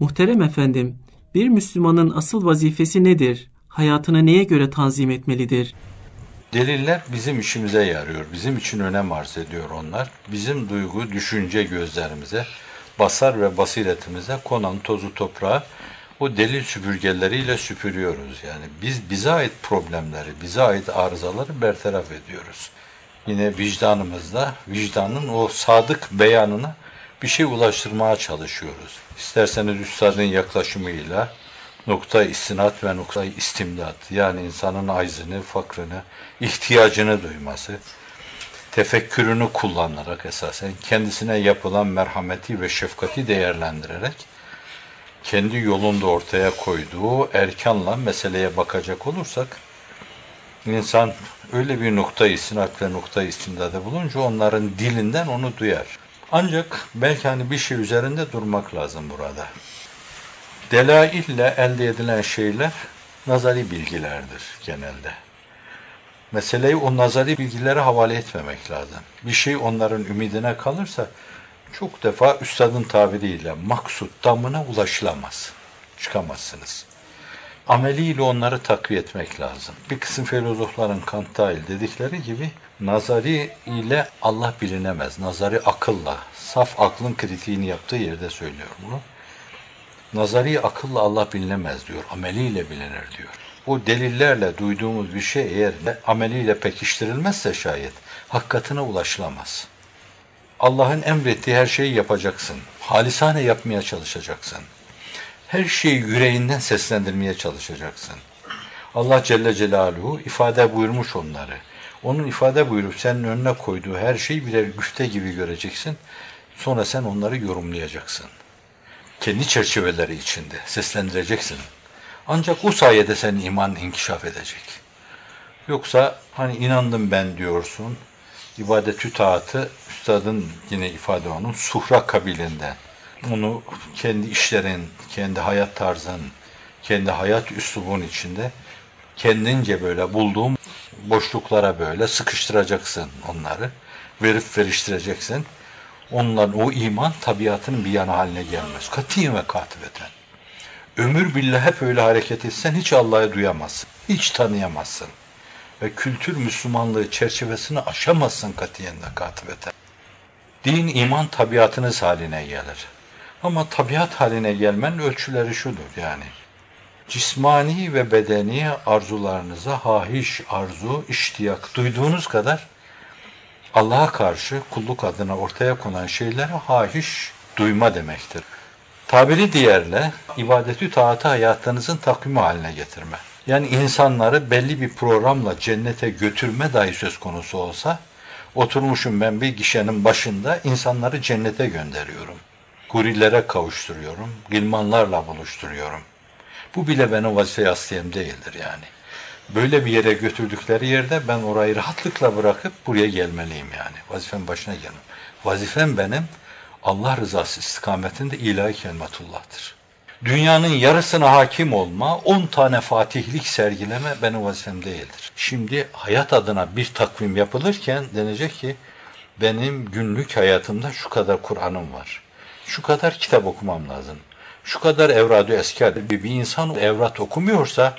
Muhterem efendim, bir Müslümanın asıl vazifesi nedir? Hayatını neye göre tanzim etmelidir? Deliller bizim işimize yarıyor. Bizim için önem arz ediyor onlar. Bizim duygu, düşünce gözlerimize, basar ve basiretimize konan tozu toprağı o delil süpürgeleriyle süpürüyoruz. Yani biz bize ait problemleri, bize ait arızaları bertaraf ediyoruz. Yine vicdanımızda, vicdanın o sadık beyanına bir şey ulaştırmaya çalışıyoruz. İsterseniz üstadın yaklaşımıyla nokta istinat ve nokta istimdat yani insanın aczini, fakrını, ihtiyacını duyması, tefekkürünü kullanarak esasen kendisine yapılan merhameti ve şefkati değerlendirerek kendi yolunda ortaya koyduğu erkanla meseleye bakacak olursak insan öyle bir nokta istinat ve nokta istimdada bulunca onların dilinden onu duyar. Ancak belki hani bir şey üzerinde durmak lazım burada. Delaille elde edilen şeyler nazari bilgilerdir genelde. Meseleyi o nazari bilgilere havale etmemek lazım. Bir şey onların ümidine kalırsa çok defa üstadın tabiriyle maksut damına ulaşılamaz. Çıkamazsınız. Ameliyle onları takviye etmek lazım. Bir kısım filozofların Kant dahil dedikleri gibi nazari ile Allah bilinemez. Nazari akılla, saf aklın kritiğini yaptığı yerde söylüyor bunu. Nazari akılla Allah bilinemez diyor, ameliyle bilinir diyor. O delillerle duyduğumuz bir şey eğer ameliyle pekiştirilmezse şayet hakikatine ulaşılamaz. Allah'ın emrettiği her şeyi yapacaksın. Halisane yapmaya çalışacaksın. Her şeyi yüreğinden seslendirmeye çalışacaksın. Allah Celle Celaluhu ifade buyurmuş onları. Onun ifade buyurup senin önüne koyduğu her şeyi birer güfte gibi göreceksin. Sonra sen onları yorumlayacaksın. Kendi çerçeveleri içinde seslendireceksin. Ancak o sayede senin iman inkişaf edecek. Yoksa hani inandım ben diyorsun, ibadetü taatı üstadın yine ifade onun suhra kabilinden. Onu kendi işlerin, kendi hayat tarzın, kendi hayat üslubun içinde kendince böyle bulduğum boşluklara böyle sıkıştıracaksın onları. Verip veriştireceksin. Onların o iman tabiatının bir yanı haline gelmez. Katiyen ve katibeten. Ömür billah hep öyle hareket etsen hiç Allah'ı duyamazsın. Hiç tanıyamazsın. Ve kültür Müslümanlığı çerçevesini aşamazsın katiyen ve katibeten. Din iman tabiatınız haline gelir. Ama tabiat haline gelmenin ölçüleri şudur yani. Cismani ve bedeni arzularınıza hahiş, arzu, iştiyak duyduğunuz kadar Allah'a karşı kulluk adına ortaya konan şeylere hahiş duyma demektir. Tabiri diğerle ibadeti taatı hayatınızın takvimi haline getirme. Yani insanları belli bir programla cennete götürme dahi söz konusu olsa oturmuşum ben bir gişenin başında insanları cennete gönderiyorum. Hurilere kavuşturuyorum, gilmanlarla buluşturuyorum. Bu bile benim vazife asliyem değildir yani. Böyle bir yere götürdükleri yerde ben orayı rahatlıkla bırakıp buraya gelmeliyim yani. Vazifem başına gelmem. Vazifem benim Allah rızası istikametinde ilahi kelimetullah'tır. Dünyanın yarısına hakim olma, 10 tane fatihlik sergileme benim vazifem değildir. Şimdi hayat adına bir takvim yapılırken denecek ki benim günlük hayatımda şu kadar Kur'an'ım var. Şu kadar kitap okumam lazım. Şu kadar evradu eskar. Bir insan evrat okumuyorsa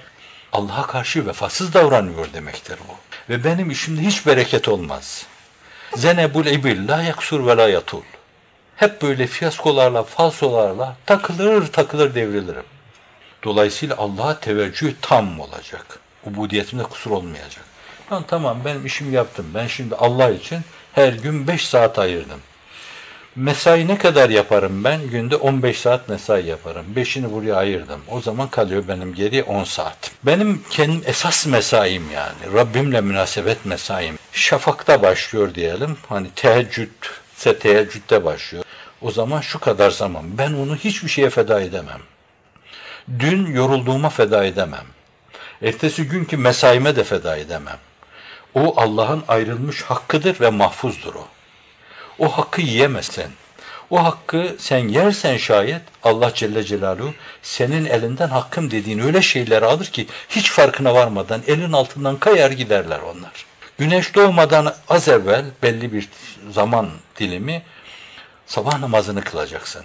Allah'a karşı vefasız davranıyor demektir bu. Ve benim işimde hiç bereket olmaz. Zenebul ibil la yaksur ve la yatul. Hep böyle fiyaskolarla, falsolarla takılır takılır devrilirim. Dolayısıyla Allah'a teveccüh tam olacak. Ubudiyetimde kusur olmayacak. Ben tamam benim işimi yaptım. Ben şimdi Allah için her gün 5 saat ayırdım. Mesai ne kadar yaparım ben? Günde 15 saat mesai yaparım. 5'ini buraya ayırdım. O zaman kalıyor benim geriye 10 saat. Benim kendim esas mesaim yani. Rabbimle münasebet mesaim. Şafakta başlıyor diyelim. Hani teheccüd ise teheccüdde başlıyor. O zaman şu kadar zaman. Ben onu hiçbir şeye feda edemem. Dün yorulduğuma feda edemem. Ertesi günkü mesaime de feda edemem. O Allah'ın ayrılmış hakkıdır ve mahfuzdur o. O hakkı yiyemezsen. O hakkı sen yersen şayet Allah Celle Celaluhu senin elinden hakkım dediğin öyle şeyleri alır ki hiç farkına varmadan elin altından kayar giderler onlar. Güneş doğmadan az evvel belli bir zaman dilimi sabah namazını kılacaksın.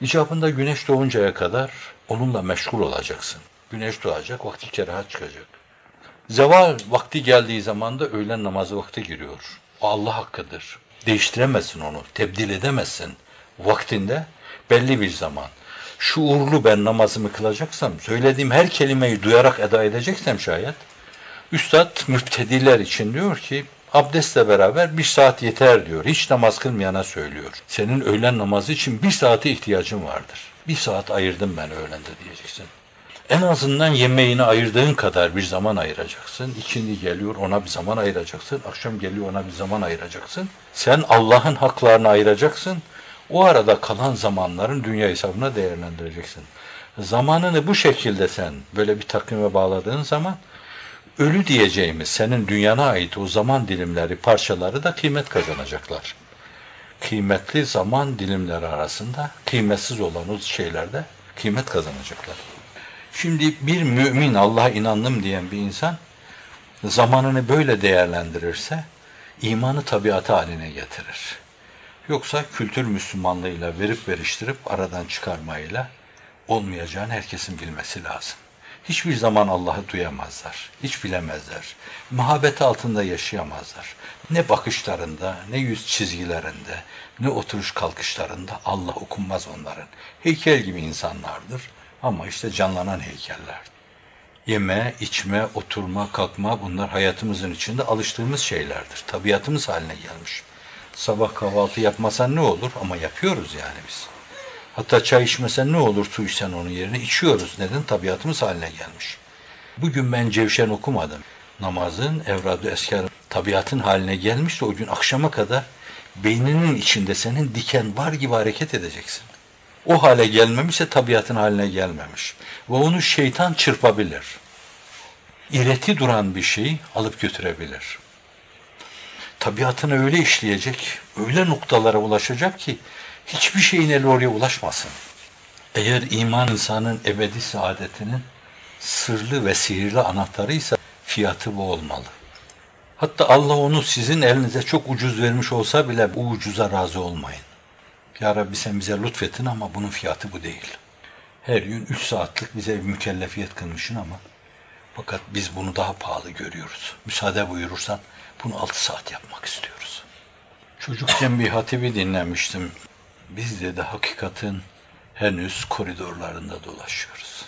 İcabında güneş doğuncaya kadar onunla meşgul olacaksın. Güneş doğacak, vakti kerahat çıkacak. Zeval vakti geldiği zaman da öğlen namazı vakti giriyor. O Allah hakkıdır. Değiştiremezsin onu, tebdil edemezsin. Vaktinde belli bir zaman. Şuurlu ben namazımı kılacaksam, söylediğim her kelimeyi duyarak eda edeceksem şayet, Üstad müptediler için diyor ki, abdestle beraber bir saat yeter diyor. Hiç namaz kılmayana söylüyor. Senin öğlen namazı için bir saate ihtiyacın vardır. Bir saat ayırdım ben öğlende diyeceksin. En azından yemeğini ayırdığın kadar bir zaman ayıracaksın. İkindi geliyor ona bir zaman ayıracaksın. Akşam geliyor ona bir zaman ayıracaksın. Sen Allah'ın haklarını ayıracaksın. O arada kalan zamanların dünya hesabına değerlendireceksin. Zamanını bu şekilde sen böyle bir takvime bağladığın zaman ölü diyeceğimiz senin dünyana ait o zaman dilimleri, parçaları da kıymet kazanacaklar. Kıymetli zaman dilimleri arasında kıymetsiz olan o şeylerde kıymet kazanacaklar. Şimdi bir mümin Allah'a inandım diyen bir insan zamanını böyle değerlendirirse imanı tabiatı haline getirir. Yoksa kültür Müslümanlığıyla verip veriştirip aradan çıkarmayla olmayacağını herkesin bilmesi lazım. Hiçbir zaman Allah'ı duyamazlar, hiç bilemezler. Muhabbeti altında yaşayamazlar. Ne bakışlarında, ne yüz çizgilerinde, ne oturuş kalkışlarında Allah okunmaz onların. Heykel gibi insanlardır ama işte canlanan heykeller. Yeme, içme, oturma, kalkma bunlar hayatımızın içinde alıştığımız şeylerdir. Tabiatımız haline gelmiş. Sabah kahvaltı yapmasan ne olur ama yapıyoruz yani biz. Hatta çay içmesen ne olur su içsen onun yerine içiyoruz. Neden? Tabiatımız haline gelmiş. Bugün ben cevşen okumadım. Namazın, evradı esker tabiatın haline gelmişse o gün akşama kadar beyninin içinde senin diken var gibi hareket edeceksin. O hale gelmemişse tabiatın haline gelmemiş. Ve onu şeytan çırpabilir. İreti duran bir şeyi alıp götürebilir. Tabiatını öyle işleyecek, öyle noktalara ulaşacak ki hiçbir şeyin eli oraya ulaşmasın. Eğer iman insanın ebedi saadetinin sırlı ve sihirli anahtarıysa fiyatı bu olmalı. Hatta Allah onu sizin elinize çok ucuz vermiş olsa bile bu ucuza razı olmayın. Ya Rabbi sen bize lütfetin ama bunun fiyatı bu değil. Her gün 3 saatlik bize bir mükellefiyet kılmışsın ama fakat biz bunu daha pahalı görüyoruz. Müsaade buyurursan bunu 6 saat yapmak istiyoruz. Çocukken bir hatibi dinlemiştim. Biz de de hakikatin henüz koridorlarında dolaşıyoruz.